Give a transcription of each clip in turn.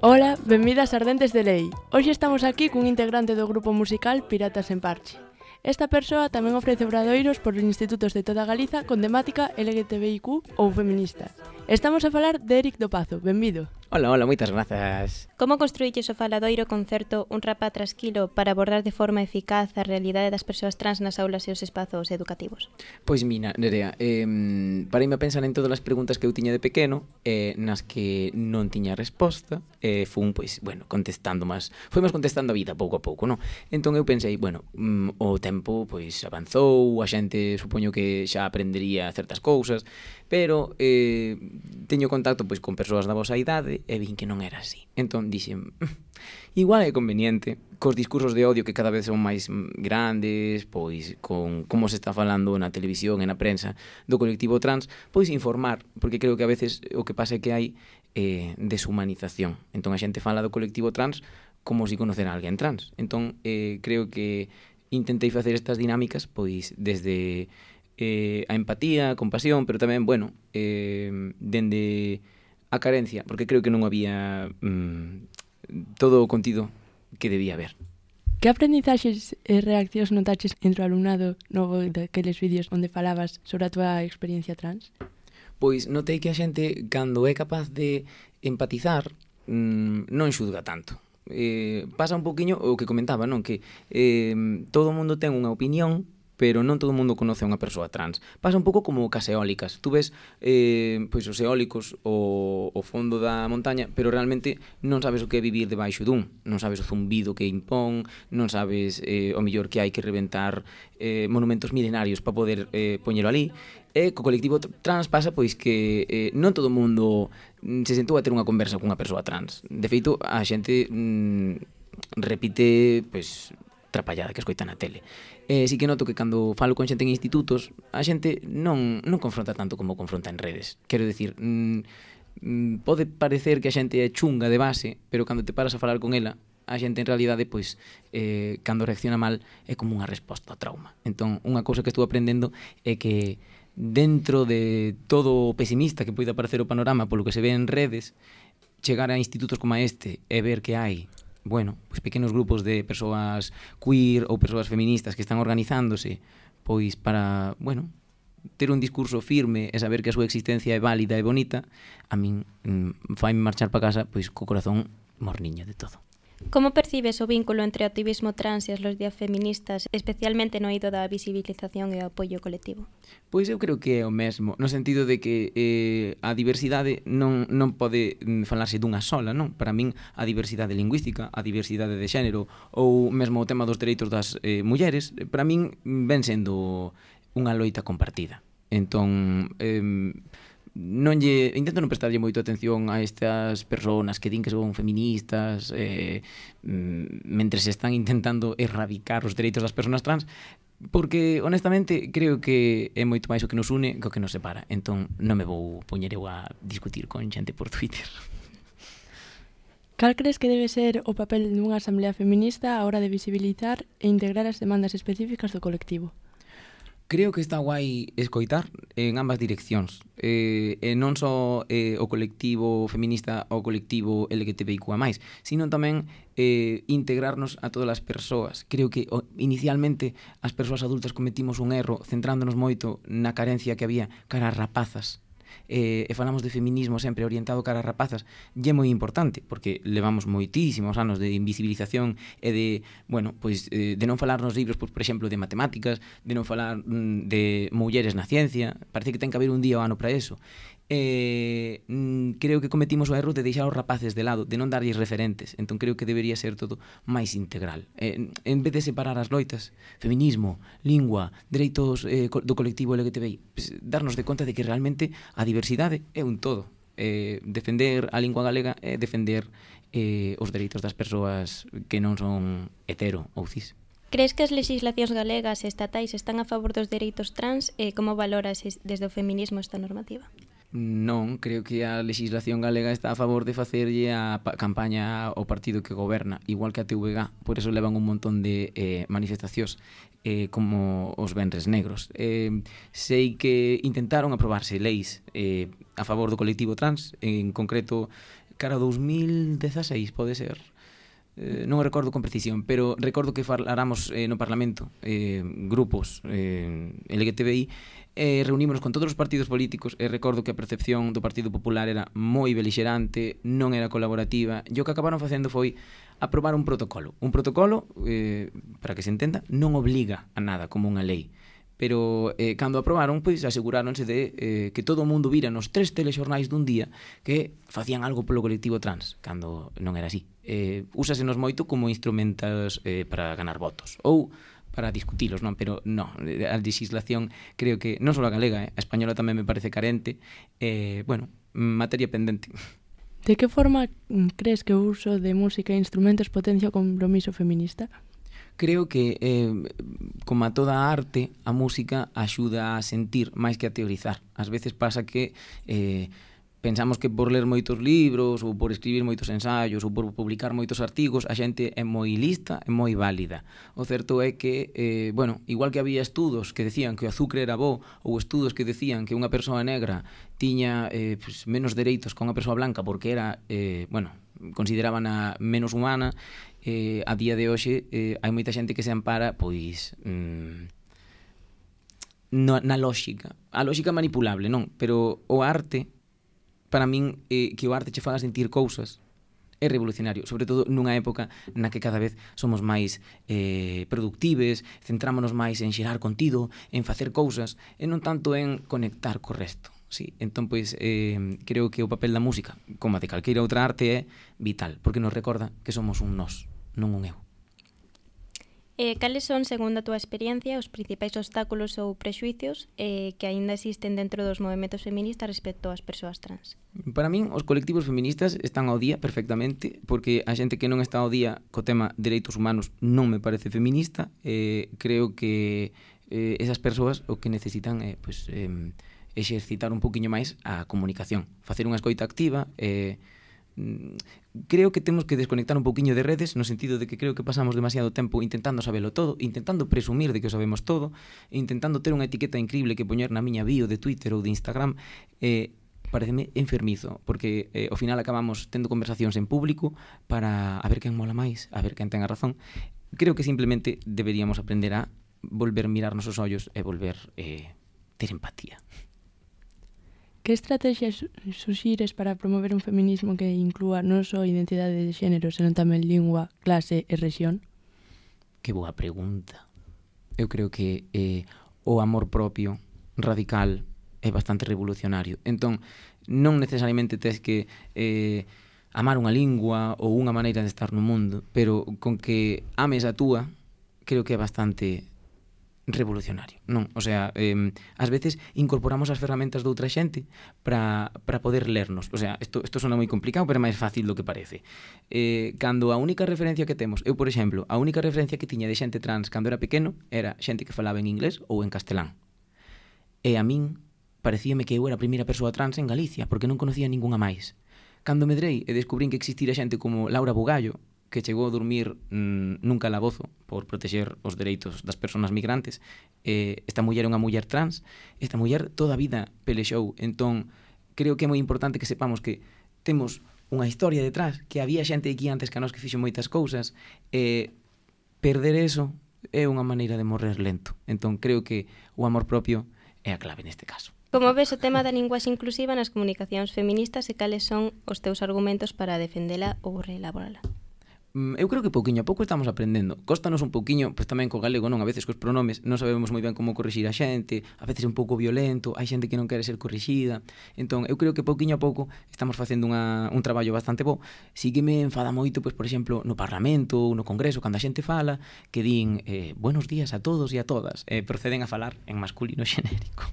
Ola, benvidas Ardentes de Lei. Hoxe estamos aquí cun integrante do grupo musical Piratas en Parche. Esta persoa tamén ofrece obradoiros por institutos de toda Galiza con temática LGTBIQ ou feminista Estamos a falar de Eric do Pazo, benvido. Hola, hola, moitas grazas. Como construíches o faladoiro concerto Un rapa trasquilo para abordar de forma eficaz a realidade das persoas trans nas aulas e os espazos educativos? Pois mina, Nerea, eh, para ime a pensar en todas as preguntas que eu tiña de pequeno eh, nas que non tiña resposta eh, fun, pois, bueno, contestando máis foi máis contestando a vida pouco a pouco, non? Entón eu pensei, bueno, mm, o tempo pois avanzou, a xente supoño que xa aprendería certas cousas pero eh, teño contacto pois con persoas da vosa idade e vin que non era así. Entón dixen, mm, igual é conveniente cos discursos de odio que cada vez son máis grandes, pois con como se está falando na televisión e na prensa do colectivo trans, pois informar, porque creo que a veces o que pasa é que hai eh, deshumanización. Entón a xente fala do colectivo trans como se si conocera a alguén trans. Entón eh, creo que intentei facer estas dinámicas pois desde eh, a empatía, a compasión, pero tamén, bueno, eh, dende a carencia, porque creo que non había mm, todo o contido que debía haber. Que aprendizaxes e reaccións notaches entre o alumnado novo daqueles vídeos onde falabas sobre a túa experiencia trans? Pois notei que a xente, cando é capaz de empatizar, mm, non xudga tanto. Eh, pasa un poquinho o que comentaba, non? Que eh, todo o mundo ten unha opinión pero non todo o mundo conoce a unha persoa trans. Pasa un pouco como cas eólicas. Tú ves eh, pois os eólicos o, o fondo da montaña, pero realmente non sabes o que é vivir debaixo dun. Non sabes o zumbido que impón, non sabes eh, o mellor que hai que reventar eh, monumentos milenarios para poder eh, poñelo ali. E co colectivo trans pasa pois que eh, non todo o mundo mm, se sentou a ter unha conversa cunha persoa trans. De feito, a xente mm, repite pois trapallada que escoita na tele. Eh, si que noto que cando falo con xente en institutos, a xente non, non confronta tanto como confronta en redes. Quero dicir, mm, mm, pode parecer que a xente é chunga de base, pero cando te paras a falar con ela, a xente en realidade pois eh, cando reacciona mal é como unha resposta ao trauma. Entón, unha cousa que estou aprendendo é que dentro de todo o pesimista que poida parecer o panorama polo que se ve en redes, chegar a institutos como este e ver que hai bueno, pois pequenos grupos de persoas queer ou persoas feministas que están organizándose pois para, bueno, ter un discurso firme e saber que a súa existencia é válida e bonita, a min mm, fai marchar para casa pois co corazón morniño de todo. Como percibes o vínculo entre o activismo trans e as loas feministas, especialmente no eido da visibilización e o apoio colectivo? Pois eu creo que é o mesmo, no sentido de que eh, a diversidade non, non pode mm, falarse dunha sola, non? Para min, a diversidade lingüística, a diversidade de xénero ou mesmo o tema dos dereitos das eh, mulleres, para min mm, ven sendo unha loita compartida. Entón, eh, non lle intento non prestarlle moito atención a estas persoas que din que son feministas eh, mm, mentre se están intentando erradicar os dereitos das persoas trans porque honestamente creo que é moito máis o que nos une que o que nos separa entón non me vou poñer eu a discutir con xente por Twitter Cal crees que debe ser o papel dunha asamblea feminista a hora de visibilizar e integrar as demandas específicas do colectivo? creo que está guai escoitar en ambas direccións eh, e non só eh, o colectivo feminista ou o colectivo LGTBIQ+, sino tamén eh, integrarnos a todas as persoas. Creo que o, inicialmente as persoas adultas cometimos un erro centrándonos moito na carencia que había cara a rapazas eh, e falamos de feminismo sempre orientado cara a rapazas, lle moi importante, porque levamos moitísimos anos de invisibilización e de, bueno, pois eh, de non falar nos libros, pois, por exemplo, de matemáticas, de non falar mm, de mulleres na ciencia, parece que ten que haber un día o ano para eso eh, mm, creo que cometimos o erro de deixar os rapaces de lado, de non darlles referentes. Entón creo que debería ser todo máis integral. Eh, en vez de separar as loitas, feminismo, lingua, dereitos eh, do colectivo LGTBI, pues, darnos de conta de que realmente a diversidade é un todo. Eh, defender a lingua galega é defender eh, os dereitos das persoas que non son hetero ou cis. Crees que as legislacións galegas e estatais están a favor dos dereitos trans e como valoras desde o feminismo esta normativa? Non, creo que a legislación galega está a favor de facerlle a campaña ao partido que goberna, igual que a TVG, por eso levan un montón de eh, manifestacións eh, como os venres negros. Eh, sei que intentaron aprobarse leis eh, a favor do colectivo trans, en concreto, cara 2016, pode ser? eh, non o recordo con precisión, pero recordo que faláramos eh, no Parlamento eh, grupos eh, LGTBI e eh, reunímonos con todos os partidos políticos e eh, recordo que a percepción do Partido Popular era moi belixerante, non era colaborativa e o que acabaron facendo foi aprobar un protocolo. Un protocolo, eh, para que se entenda non obliga a nada como unha lei pero eh, cando aprobaron, pois aseguráronse de eh, que todo o mundo vira nos tres telexornais dun día que facían algo polo colectivo trans, cando non era así. Eh, úsasenos moito como instrumentos eh, para ganar votos ou para discutilos, non? Pero non, a legislación creo que non só a galega, eh, a española tamén me parece carente, eh, bueno, materia pendente. De que forma crees que o uso de música e instrumentos potencia o compromiso feminista? creo que eh, como a toda a arte, a música axuda a sentir máis que a teorizar. Ás veces pasa que eh, pensamos que por ler moitos libros ou por escribir moitos ensaios ou por publicar moitos artigos a xente é moi lista e moi válida. O certo é que, eh, bueno, igual que había estudos que decían que o azúcar era bo ou estudos que decían que unha persoa negra tiña eh, pues, menos dereitos que unha persoa blanca porque era, eh, bueno, consideraban a menos humana eh, a día de hoxe eh, hai moita xente que se ampara pois mm, no, na lógica a lógica manipulable, non pero o arte para min eh, que o arte che faga sentir cousas é revolucionario, sobre todo nunha época na que cada vez somos máis eh, productives, centrámonos máis en xerar contido, en facer cousas, e non tanto en conectar co resto. Sí, entón, pois, eh, creo que o papel da música, como a de calqueira outra arte, é vital, porque nos recorda que somos un nós non un eu. E cales son, segundo a túa experiencia, os principais obstáculos ou prexuicios eh, que aínda existen dentro dos movimentos feministas respecto ás persoas trans? Para min, os colectivos feministas están ao día perfectamente, porque a xente que non está ao día co tema dereitos humanos non me parece feminista. Eh, creo que eh, esas persoas o que necesitan é eh, pues, eh, exercitar un poquinho máis a comunicación, facer unha escoita activa, eh, Mm, creo que temos que desconectar un pouquiño de redes no sentido de que creo que pasamos demasiado tempo intentando sabelo todo, intentando presumir de que o sabemos todo, intentando ter unha etiqueta increíble que poñer na miña bio de Twitter ou de Instagram eh, pareceme enfermizo, porque eh, ao final acabamos tendo conversacións en público para a ver quen mola máis, a ver quen ten a razón. Creo que simplemente deberíamos aprender a volver mirarnos os ollos e volver eh, ter empatía. Que estrategias suxires para promover un feminismo que inclúa non só identidade de xénero, senón tamén lingua, clase e rexión? Que boa pregunta. Eu creo que eh, o amor propio radical é bastante revolucionario. Entón, non necesariamente tes que eh, amar unha lingua ou unha maneira de estar no mundo, pero con que ames a túa, creo que é bastante revolucionario. Non, o sea, eh, ás veces incorporamos as ferramentas de outra xente para, para poder lernos. O sea, isto, isto sona moi complicado, pero é máis fácil do que parece. Eh, cando a única referencia que temos, eu, por exemplo, a única referencia que tiña de xente trans cando era pequeno era xente que falaba en inglés ou en castelán. E a min parecíame que eu era a primeira persoa trans en Galicia, porque non conocía ningunha máis. Cando medrei e descubrín que existira xente como Laura Bugallo, que chegou a dormir mm, nun calabozo por protexer os dereitos das persoas migrantes. Eh, esta muller é unha muller trans. Esta muller toda a vida pelexou. Entón, creo que é moi importante que sepamos que temos unha historia detrás, que había xente aquí antes que a nós que fixo moitas cousas. Eh, perder eso é unha maneira de morrer lento. Entón, creo que o amor propio é a clave neste caso. Como ves o tema da linguaxe inclusiva nas comunicacións feministas e cales son os teus argumentos para defendela ou reelaborala? Mm, eu creo que pouquiño a pouco estamos aprendendo. Cóstanos un pouquiño, pois tamén co galego, non, a veces cos pronomes non sabemos moi ben como corrixir a xente, a veces é un pouco violento, hai xente que non quere ser corrixida. Entón, eu creo que pouquiño a pouco estamos facendo unha, un traballo bastante bo. Si que me enfada moito, pois por exemplo, no Parlamento ou no Congreso, cando a xente fala, que din eh, buenos días a todos e a todas, eh, proceden a falar en masculino xenérico.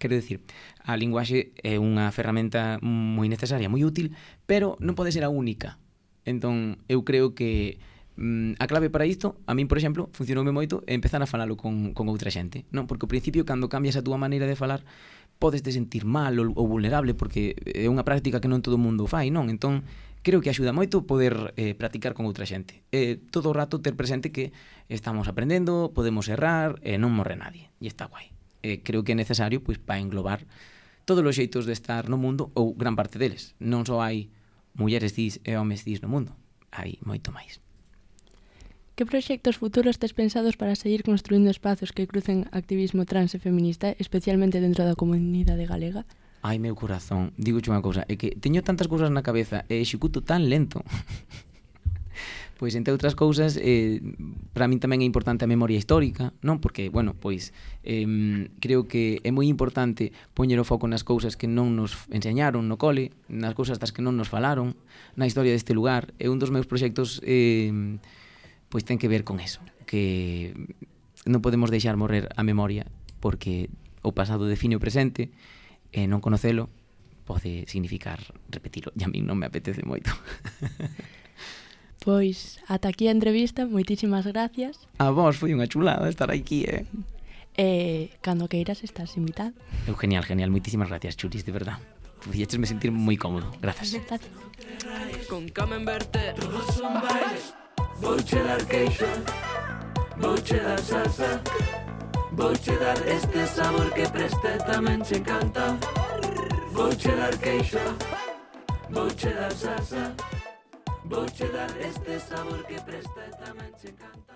quero decir, a linguaxe é unha ferramenta moi necesaria, moi útil, pero non pode ser a única Entón, eu creo que mm, a clave para isto, a min, por exemplo, funcionoume moito empezar a falalo con, con outra xente, non? Porque ao principio, cando cambias a túa maneira de falar, podes te sentir mal ou, ou vulnerable, porque é unha práctica que non todo o mundo fai, non? Entón, creo que axuda moito poder eh, practicar con outra xente. Eh, todo o rato ter presente que estamos aprendendo, podemos errar, e eh, non morre nadie. E está guai. Eh, creo que é necesario pois, para englobar todos os xeitos de estar no mundo ou gran parte deles. Non só hai mulleres dis e homes dis no mundo. Hai moito máis. Que proxectos futuros tes pensados para seguir construindo espazos que crucen activismo trans e feminista, especialmente dentro da comunidade galega? Ai, meu corazón, digo unha cousa, é que teño tantas cousas na cabeza e executo tan lento Pois, entre outras cousas, eh, para min tamén é importante a memoria histórica, non? Porque, bueno, pois, eh, creo que é moi importante poñer o foco nas cousas que non nos enseñaron no cole, nas cousas das que non nos falaron, na historia deste lugar. E un dos meus proxectos eh, pois ten que ver con eso, que non podemos deixar morrer a memoria, porque o pasado define o presente, e non conocelo pode significar repetilo, e a mí non me apetece moito. Pois, ata aquí a entrevista, moitísimas gracias. Ah, a vos, foi unha chulada estar aquí, eh? E eh, cando queiras estás invitado. Eu genial, genial, moitísimas gracias, Churis, de verdad. me sentir moi cómodo. Gracias. Con Camembert, Todos son bailes. Vouche dar queixo. Vouche dar salsa. Vouche dar este sabor que preste tamén che canta. Vouche dar queixo. Vouche dar salsa. Voche darle este sabor que presta esta mancha encanta.